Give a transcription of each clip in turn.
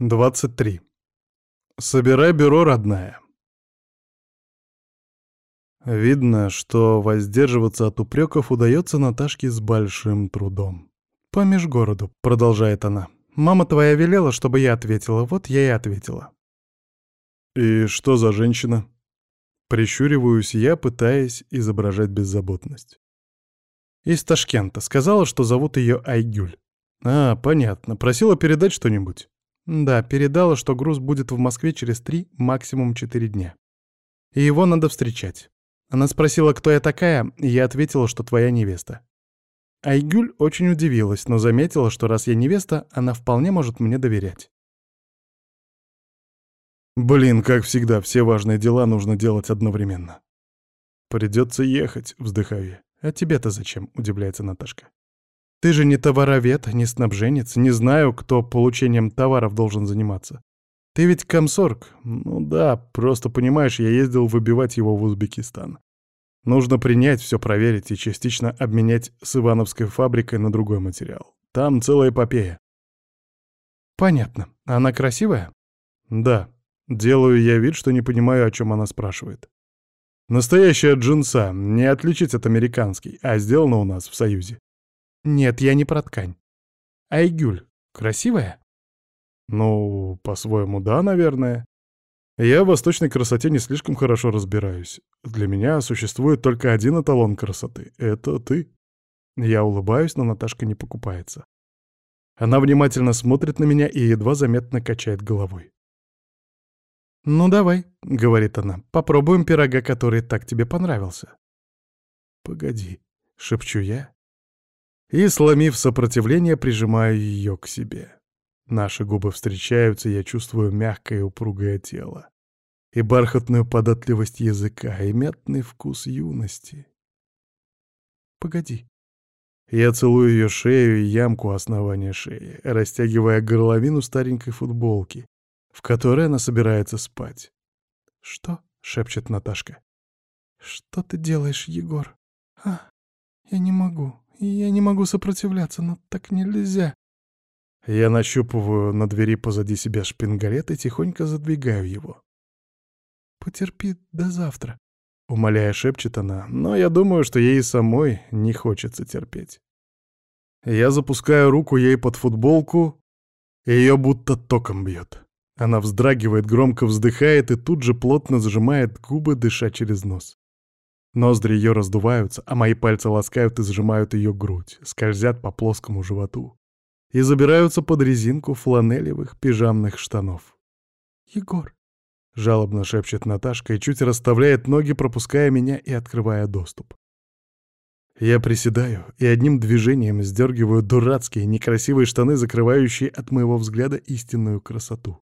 23. Собирай бюро, родная. Видно, что воздерживаться от упреков удается Наташке с большим трудом. «По межгороду», — продолжает она. «Мама твоя велела, чтобы я ответила, вот я и ответила». «И что за женщина?» Прищуриваюсь я, пытаясь изображать беззаботность. «Из Ташкента. Сказала, что зовут ее Айгюль». «А, понятно. Просила передать что-нибудь?» Да, передала, что груз будет в Москве через три, максимум четыре дня. И его надо встречать. Она спросила, кто я такая, и я ответила, что твоя невеста. Айгюль очень удивилась, но заметила, что раз я невеста, она вполне может мне доверять. Блин, как всегда, все важные дела нужно делать одновременно. Придется ехать, вздыхаю я. А тебе-то зачем, удивляется Наташка. Ты же не товаровед, не снабженец, не знаю, кто получением товаров должен заниматься. Ты ведь комсорг? Ну да, просто понимаешь, я ездил выбивать его в Узбекистан. Нужно принять, все проверить и частично обменять с Ивановской фабрикой на другой материал. Там целая эпопея. Понятно. Она красивая? Да. Делаю я вид, что не понимаю, о чем она спрашивает. Настоящая джинса, не отличить от американской, а сделана у нас в Союзе. Нет, я не про ткань. Айгюль красивая? Ну, по-своему, да, наверное. Я в восточной красоте не слишком хорошо разбираюсь. Для меня существует только один эталон красоты — это ты. Я улыбаюсь, но Наташка не покупается. Она внимательно смотрит на меня и едва заметно качает головой. «Ну давай», — говорит она, — «попробуем пирога, который так тебе понравился». «Погоди», — шепчу я, и, сломив сопротивление, прижимаю ее к себе. Наши губы встречаются, я чувствую мягкое и упругое тело, и бархатную податливость языка, и мятный вкус юности. Погоди. Я целую ее шею и ямку основания шеи, растягивая горловину старенькой футболки, в которой она собирается спать. «Что?» — шепчет Наташка. «Что ты делаешь, Егор? А, я не могу, я не могу сопротивляться, но так нельзя. Я нащупываю на двери позади себя шпингалет и тихонько задвигаю его. «Потерпи до завтра», — умоляя шепчет она, но я думаю, что ей самой не хочется терпеть. Я запускаю руку ей под футболку, и ее будто током бьет. Она вздрагивает, громко вздыхает и тут же плотно сжимает губы, дыша через нос. Ноздри ее раздуваются, а мои пальцы ласкают и сжимают ее грудь, скользят по плоскому животу и забираются под резинку фланелевых пижамных штанов. «Егор!» — жалобно шепчет Наташка и чуть расставляет ноги, пропуская меня и открывая доступ. Я приседаю и одним движением сдергиваю дурацкие, некрасивые штаны, закрывающие от моего взгляда истинную красоту.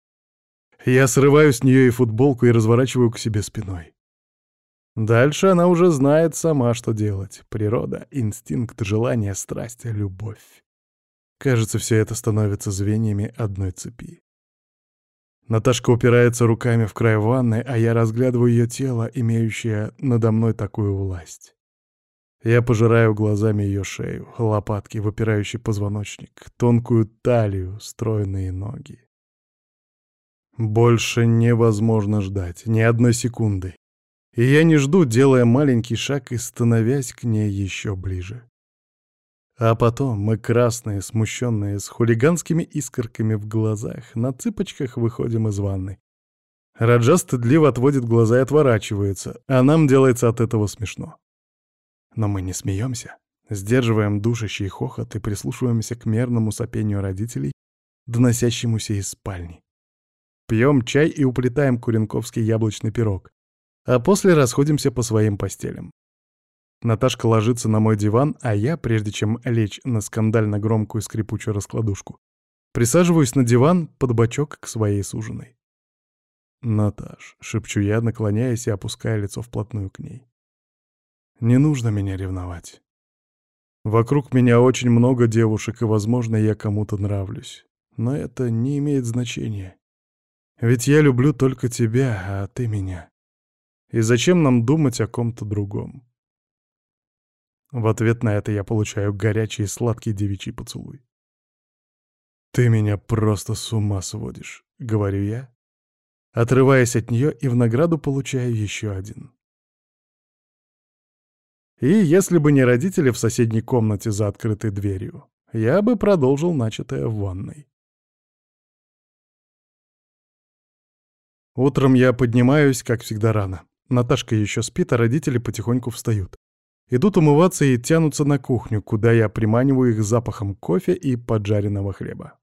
Я срываю с нее и футболку и разворачиваю к себе спиной. Дальше она уже знает сама, что делать. Природа, инстинкт, желание, страсть, любовь. Кажется, все это становится звеньями одной цепи. Наташка упирается руками в край ванны, а я разглядываю ее тело, имеющее надо мной такую власть. Я пожираю глазами ее шею, лопатки, выпирающий позвоночник, тонкую талию, стройные ноги. Больше невозможно ждать, ни одной секунды. И я не жду, делая маленький шаг и становясь к ней еще ближе. А потом мы красные, смущенные, с хулиганскими искорками в глазах, на цыпочках выходим из ванны. Раджа стыдливо отводит глаза и отворачивается, а нам делается от этого смешно. Но мы не смеемся, сдерживаем душащий хохот и прислушиваемся к мерному сопению родителей, доносящемуся из спальни. Пьем чай и уплетаем куренковский яблочный пирог, а после расходимся по своим постелям. Наташка ложится на мой диван, а я, прежде чем лечь на скандально громкую скрипучую раскладушку, присаживаюсь на диван под бочок к своей суженой. «Наташ», — шепчу я, наклоняясь и опуская лицо вплотную к ней. «Не нужно меня ревновать. Вокруг меня очень много девушек, и, возможно, я кому-то нравлюсь. Но это не имеет значения. Ведь я люблю только тебя, а ты меня. И зачем нам думать о ком-то другом? В ответ на это я получаю горячий и сладкий девичий поцелуй. «Ты меня просто с ума сводишь», — говорю я, отрываясь от нее и в награду получаю еще один. И если бы не родители в соседней комнате за открытой дверью, я бы продолжил начатое в ванной. Утром я поднимаюсь, как всегда, рано. Наташка еще спит, а родители потихоньку встают. Идут умываться и тянутся на кухню, куда я приманиваю их запахом кофе и поджаренного хлеба.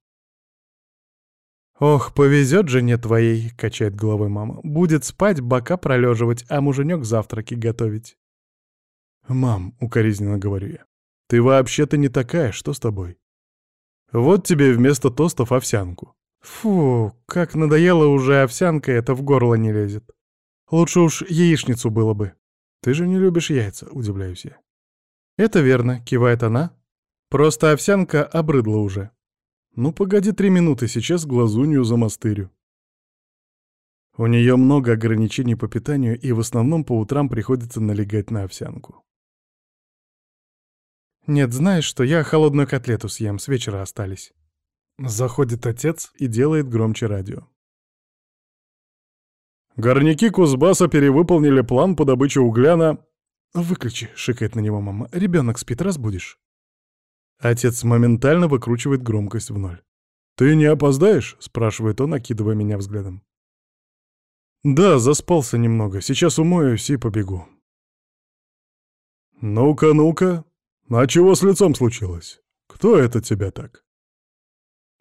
«Ох, повезет жене твоей», — качает головой мама. «Будет спать, бока пролеживать, а муженек завтраки готовить». «Мам», — укоризненно говорю я, — «ты вообще-то не такая, что с тобой?» «Вот тебе вместо тостов овсянку». «Фу, как надоело уже овсянка, это в горло не лезет. Лучше уж яичницу было бы». «Ты же не любишь яйца», — удивляюсь я. «Это верно», — кивает она. «Просто овсянка обрыдла уже». Ну, погоди три минуты, сейчас глазунью замастырю. У нее много ограничений по питанию, и в основном по утрам приходится налегать на овсянку. «Нет, знаешь что, я холодную котлету съем, с вечера остались». Заходит отец и делает громче радио. Горняки Кузбасса перевыполнили план по добыче угля на... «Выключи», — шикает на него мама. «Ребенок спит, разбудишь». Отец моментально выкручивает громкость в ноль. «Ты не опоздаешь?» — спрашивает он, окидывая меня взглядом. «Да, заспался немного. Сейчас умоюсь и побегу». «Ну-ка, ну-ка. А чего с лицом случилось? Кто это тебя так?»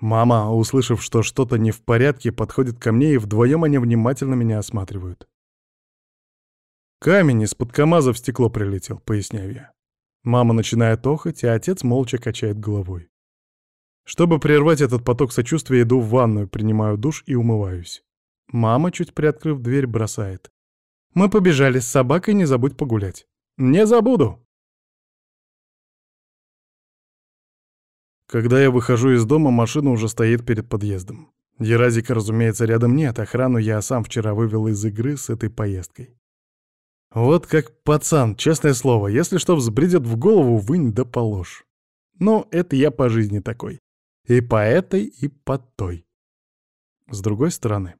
Мама, услышав, что что-то не в порядке, подходит ко мне, и вдвоем они внимательно меня осматривают. «Камень из-под КамАЗа в стекло прилетел», — поясняю я. Мама начинает охать, а отец молча качает головой. Чтобы прервать этот поток сочувствия, иду в ванную, принимаю душ и умываюсь. Мама, чуть приоткрыв дверь, бросает. «Мы побежали с собакой, не забудь погулять». «Не забуду!» Когда я выхожу из дома, машина уже стоит перед подъездом. Еразика, разумеется, рядом нет, охрану я сам вчера вывел из игры с этой поездкой. Вот как пацан, честное слово, если что взбредет в голову, вынь да положь. Ну, это я по жизни такой. И по этой, и по той. С другой стороны,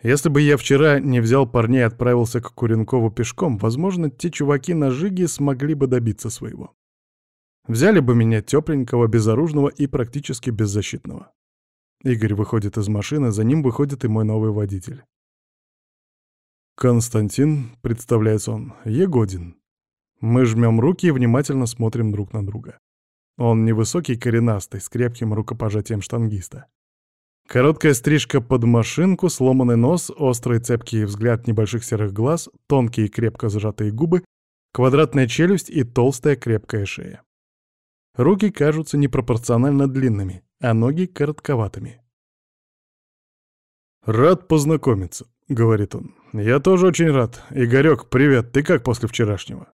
если бы я вчера не взял парней и отправился к Куренкову пешком, возможно, те чуваки на Жиге смогли бы добиться своего. Взяли бы меня тепленького, безоружного и практически беззащитного. Игорь выходит из машины, за ним выходит и мой новый водитель. «Константин», — представляется он, — «Егодин». Мы жмем руки и внимательно смотрим друг на друга. Он невысокий, коренастый, с крепким рукопожатием штангиста. Короткая стрижка под машинку, сломанный нос, острый цепкий взгляд небольших серых глаз, тонкие крепко сжатые губы, квадратная челюсть и толстая крепкая шея. Руки кажутся непропорционально длинными, а ноги — коротковатыми. «Рад познакомиться», — говорит он. «Я тоже очень рад. Игорёк, привет, ты как после вчерашнего?»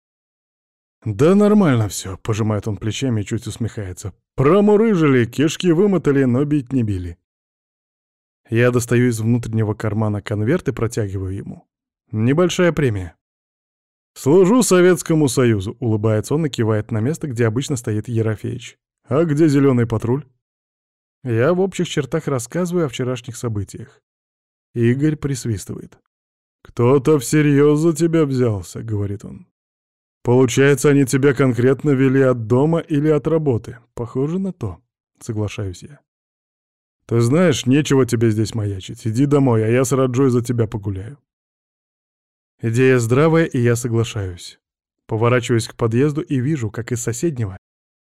«Да нормально все», — пожимает он плечами и чуть усмехается. «Промурыжили, кишки вымотали, но бить не били». Я достаю из внутреннего кармана конверт и протягиваю ему. Небольшая премия. «Служу Советскому Союзу», — улыбается он и кивает на место, где обычно стоит Ерофеич. «А где зеленый патруль?» Я в общих чертах рассказываю о вчерашних событиях. Игорь присвистывает. «Кто-то всерьез за тебя взялся», — говорит он. «Получается, они тебя конкретно вели от дома или от работы?» «Похоже на то», — соглашаюсь я. «Ты знаешь, нечего тебе здесь маячить. Иди домой, а я с Раджой за тебя погуляю». Идея здравая, и я соглашаюсь. Поворачиваюсь к подъезду и вижу, как из соседнего,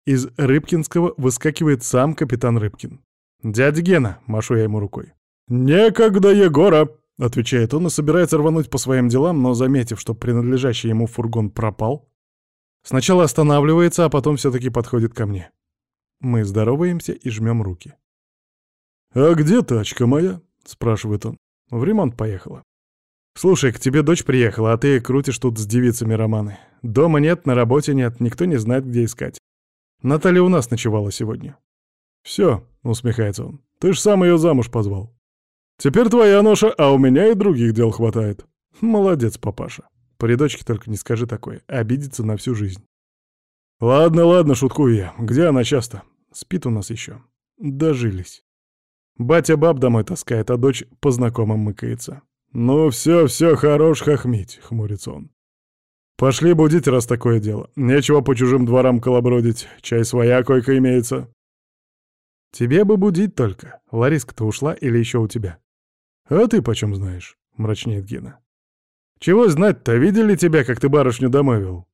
из Рыбкинского, выскакивает сам капитан Рыбкин. «Дядя Гена!» — машу я ему рукой. «Некогда, Егора!» — отвечает он и собирается рвануть по своим делам, но, заметив, что принадлежащий ему фургон пропал, сначала останавливается, а потом все-таки подходит ко мне. Мы здороваемся и жмем руки. «А где тачка моя?» — спрашивает он. «В ремонт поехала». «Слушай, к тебе дочь приехала, а ты крутишь тут с девицами романы. Дома нет, на работе нет, никто не знает, где искать. Наталья у нас ночевала сегодня». «Все», — усмехается он, — «ты ж сам ее замуж позвал». Теперь твоя ноша, а у меня и других дел хватает. Молодец, папаша. При дочке только не скажи такое, обидится на всю жизнь. Ладно, ладно, шуткую я. Где она часто? Спит у нас еще. Дожились. Батя баб домой таскает, а дочь по знакомым мыкается. «Ну все, все, хорош хохмить», — хмурится он. «Пошли будить, раз такое дело. Нечего по чужим дворам колобродить. Чай своя койка имеется». «Тебе бы будить только. Лариска-то ушла или еще у тебя?» «А ты почем знаешь?» — мрачнеет Гена. «Чего знать-то? Видели тебя, как ты барышню домой вел?»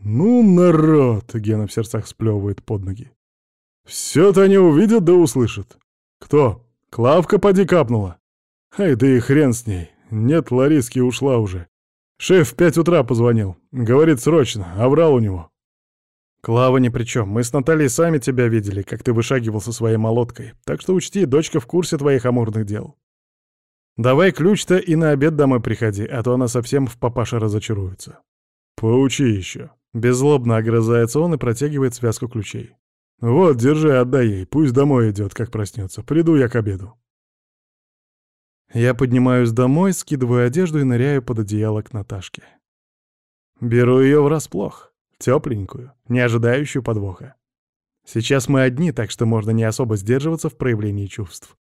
«Ну, народ!» — Гена в сердцах сплевывает под ноги. «Все-то они увидят да услышат. Кто? Клавка поди капнула. Ай, да и хрен с ней. Нет, Лариски ушла уже. Шеф в пять утра позвонил. Говорит, срочно. А врал у него. Клава ни при чем. Мы с Натальей сами тебя видели, как ты вышагивал со своей молоткой. Так что учти, дочка в курсе твоих амурных дел. Давай ключ-то и на обед домой приходи, а то она совсем в папаше разочаруется. Поучи еще. Беззлобно огрызается он и протягивает связку ключей. Вот, держи, отдай ей. Пусть домой идет, как проснется. Приду я к обеду. Я поднимаюсь домой, скидываю одежду и ныряю под одеяло к Наташке. Беру ее врасплох. Тепленькую, не ожидающую подвоха. Сейчас мы одни, так что можно не особо сдерживаться в проявлении чувств.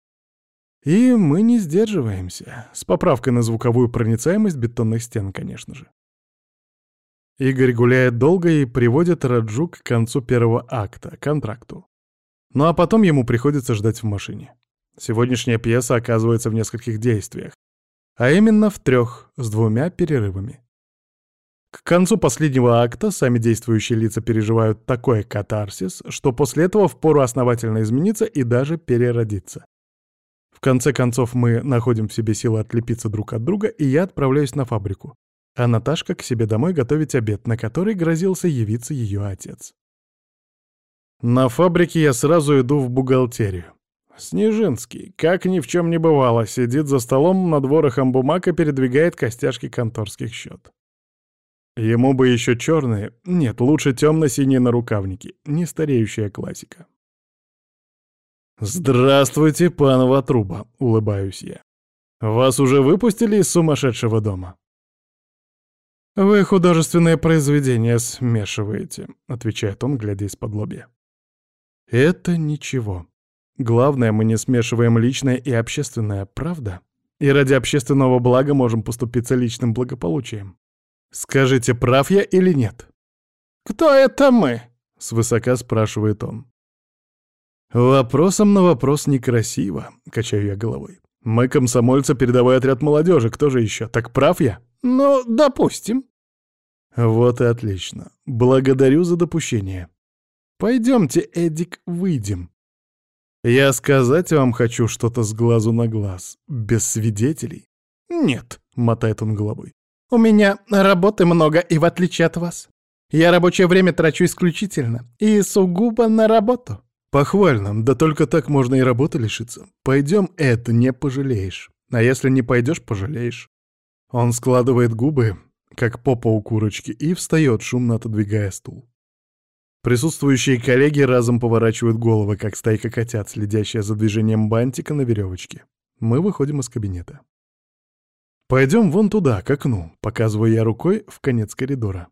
И мы не сдерживаемся. С поправкой на звуковую проницаемость бетонных стен, конечно же. Игорь гуляет долго и приводит Раджу к концу первого акта, контракту. Ну а потом ему приходится ждать в машине. Сегодняшняя пьеса оказывается в нескольких действиях, а именно в трех, с двумя перерывами. К концу последнего акта сами действующие лица переживают такой катарсис, что после этого впору основательно измениться и даже переродиться. В конце концов мы находим в себе силы отлепиться друг от друга, и я отправляюсь на фабрику, а Наташка к себе домой готовить обед, на который грозился явиться ее отец. На фабрике я сразу иду в бухгалтерию. Снежинский, как ни в чем не бывало, сидит за столом над ворохом бумаг и передвигает костяшки конторских счет. Ему бы еще черные, нет, лучше темно-синие нарукавники, не стареющая классика. «Здравствуйте, пан Ватруба», — улыбаюсь я. «Вас уже выпустили из сумасшедшего дома?» «Вы художественное произведение смешиваете», — отвечает он, глядя из-под лобья. «Это ничего. Главное, мы не смешиваем личное и общественное, правда? И ради общественного блага можем поступиться личным благополучием. Скажите, прав я или нет? «Кто это мы?» — свысока спрашивает он. Вопросом на вопрос некрасиво, качаю я головой. Мы комсомольцы, передовой отряд молодежи, кто же еще? Так прав я? Ну, допустим. Вот и отлично. Благодарю за допущение. Пойдемте, Эдик, выйдем. Я сказать вам хочу что-то с глазу на глаз, без свидетелей. Нет, мотает он головой. У меня работы много, и в отличие от вас. Я рабочее время трачу исключительно и сугубо на работу. Похвально, да только так можно и работы лишиться. Пойдем, это не пожалеешь. А если не пойдешь, пожалеешь. Он складывает губы, как попа у курочки, и встает, шумно отодвигая стул. Присутствующие коллеги разом поворачивают головы, как стайка котят, следящая за движением бантика на веревочке. Мы выходим из кабинета. «Пойдем вон туда, к окну», — показываю я рукой в конец коридора.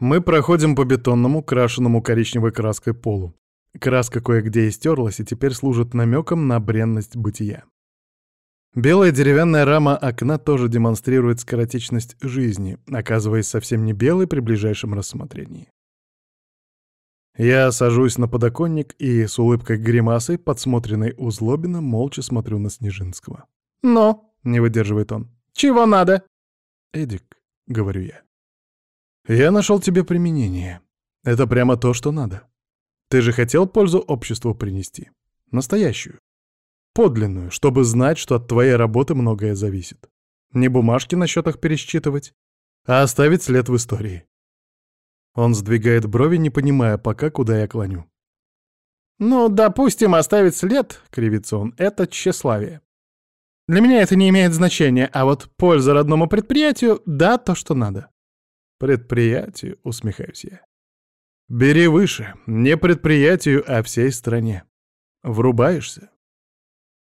Мы проходим по бетонному, крашенному коричневой краской полу. Краска кое-где истерлась и теперь служит намеком на бренность бытия. Белая деревянная рама окна тоже демонстрирует скоротечность жизни, оказываясь совсем не белой при ближайшем рассмотрении. Я сажусь на подоконник и с улыбкой гримасой, подсмотренной у Злобина, молча смотрю на Снежинского. «Но», — не выдерживает он, — «чего надо?» «Эдик», — говорю я, — «я нашел тебе применение. Это прямо то, что надо. Ты же хотел пользу обществу принести. Настоящую. Подлинную, чтобы знать, что от твоей работы многое зависит. Не бумажки на счетах пересчитывать, а оставить след в истории. Он сдвигает брови, не понимая пока, куда я клоню. «Ну, допустим, оставить след, — кривится он, — это тщеславие. Для меня это не имеет значения, а вот польза родному предприятию — да, то, что надо». «Предприятию?» — усмехаюсь я. «Бери выше, не предприятию, а всей стране. Врубаешься?»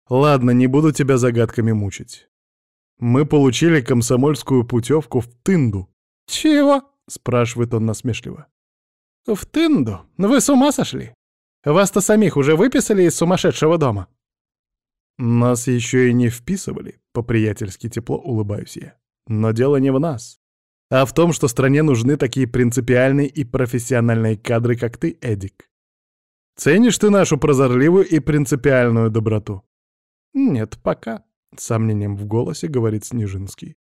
Ладно, не буду тебя загадками мучить. Мы получили комсомольскую путевку в Тынду. Чего? спрашивает он насмешливо. В Тынду? Вы с ума сошли? Вас-то самих уже выписали из сумасшедшего дома?» «Нас еще и не вписывали», — по-приятельски тепло улыбаюсь я. «Но дело не в нас, а в том, что стране нужны такие принципиальные и профессиональные кадры, как ты, Эдик. Ценишь ты нашу прозорливую и принципиальную доброту?» «Нет, пока», — с сомнением в голосе говорит Снежинский.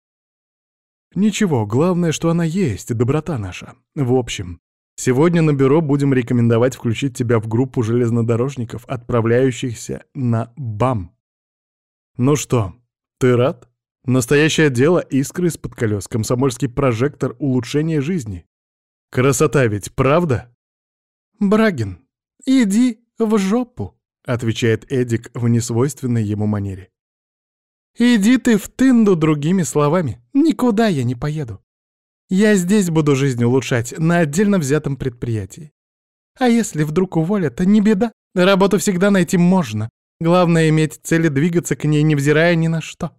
«Ничего, главное, что она есть, доброта наша. В общем, сегодня на бюро будем рекомендовать включить тебя в группу железнодорожников, отправляющихся на БАМ. Ну что, ты рад? Настоящее дело — искры из-под колес, комсомольский прожектор улучшения жизни. Красота ведь, правда?» «Брагин, иди в жопу», — отвечает Эдик в несвойственной ему манере. «Иди ты в тынду другими словами. Никуда я не поеду. Я здесь буду жизнь улучшать, на отдельно взятом предприятии. А если вдруг уволят, не беда. Работу всегда найти можно. Главное — иметь цель и двигаться к ней, невзирая ни на что.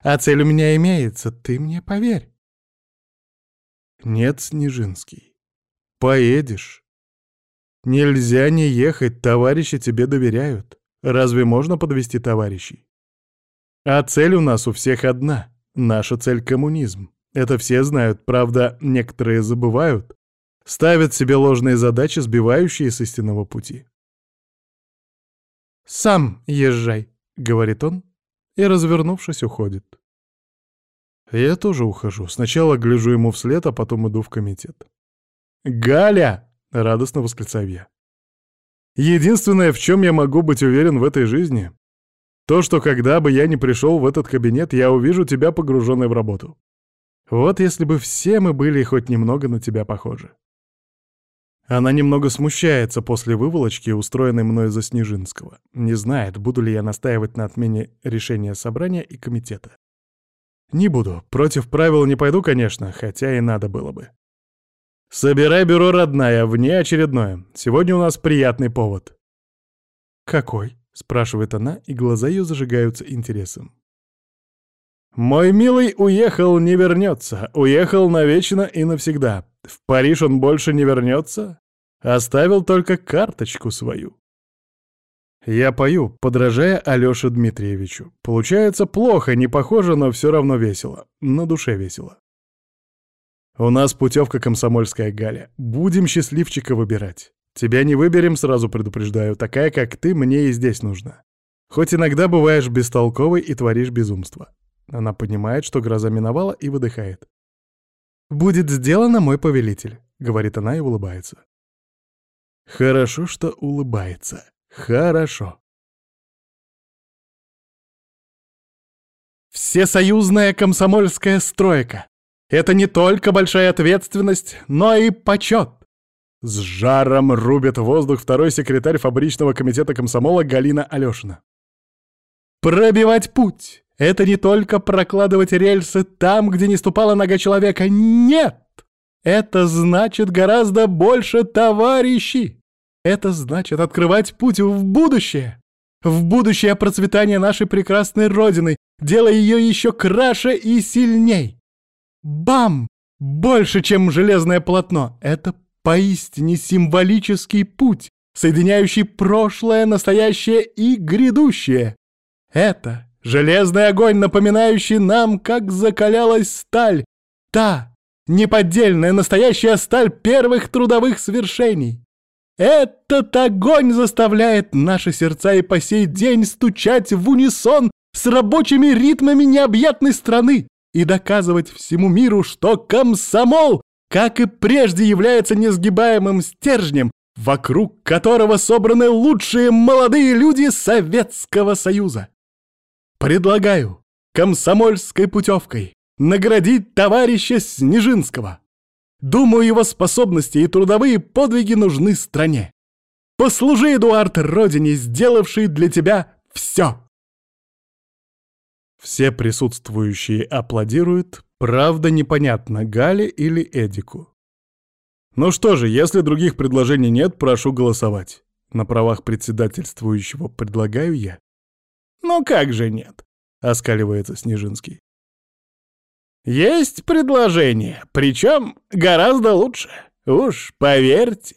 А цель у меня имеется, ты мне поверь». «Нет, Снежинский, поедешь. Нельзя не ехать, товарищи тебе доверяют. Разве можно подвести товарищей? А цель у нас у всех одна. Наша цель — коммунизм. Это все знают, правда, некоторые забывают. Ставят себе ложные задачи, сбивающие с истинного пути. «Сам езжай», — говорит он, и, развернувшись, уходит. Я тоже ухожу. Сначала гляжу ему вслед, а потом иду в комитет. «Галя!» — радостно восклицаю я. «Единственное, в чем я могу быть уверен в этой жизни, то, что когда бы я не пришел в этот кабинет, я увижу тебя погруженной в работу. Вот если бы все мы были хоть немного на тебя похожи. Она немного смущается после выволочки, устроенной мной за Снежинского. Не знает, буду ли я настаивать на отмене решения собрания и комитета. Не буду. Против правил не пойду, конечно, хотя и надо было бы. Собирай бюро, родная, вне очередное. Сегодня у нас приятный повод. Какой? спрашивает она, и глаза ее зажигаются интересом. «Мой милый уехал, не вернется. Уехал навечно и навсегда. В Париж он больше не вернется. Оставил только карточку свою». Я пою, подражая Алёше Дмитриевичу. Получается плохо, не похоже, но все равно весело. На душе весело. У нас путевка комсомольская, Галя. Будем счастливчика выбирать. Тебя не выберем, сразу предупреждаю. Такая, как ты, мне и здесь нужна. Хоть иногда бываешь бестолковой и творишь безумство. Она понимает, что гроза миновала, и выдыхает. «Будет сделано, мой повелитель», — говорит она и улыбается. Хорошо, что улыбается. Хорошо. Всесоюзная комсомольская стройка. Это не только большая ответственность, но и почет. С жаром рубит воздух второй секретарь фабричного комитета комсомола Галина Алешина. Пробивать путь — это не только прокладывать рельсы там, где не ступала нога человека. Нет! Это значит гораздо больше, товарищи! Это значит открывать путь в будущее. В будущее процветания нашей прекрасной Родины, делая ее еще краше и сильней. Бам! Больше, чем железное полотно. Это поистине символический путь, соединяющий прошлое, настоящее и грядущее. Это железный огонь, напоминающий нам, как закалялась сталь, та неподдельная настоящая сталь первых трудовых свершений. Этот огонь заставляет наши сердца и по сей день стучать в унисон с рабочими ритмами необъятной страны и доказывать всему миру, что комсомол как и прежде является несгибаемым стержнем, вокруг которого собраны лучшие молодые люди Советского Союза. Предлагаю комсомольской путевкой наградить товарища Снежинского. Думаю, его способности и трудовые подвиги нужны стране. Послужи, Эдуард, родине, сделавшей для тебя все. Все присутствующие аплодируют, правда непонятно, Гале или Эдику. Ну что же, если других предложений нет, прошу голосовать. На правах председательствующего предлагаю я. Ну как же нет, оскаливается Снежинский. Есть предложение, причем гораздо лучше, уж поверьте.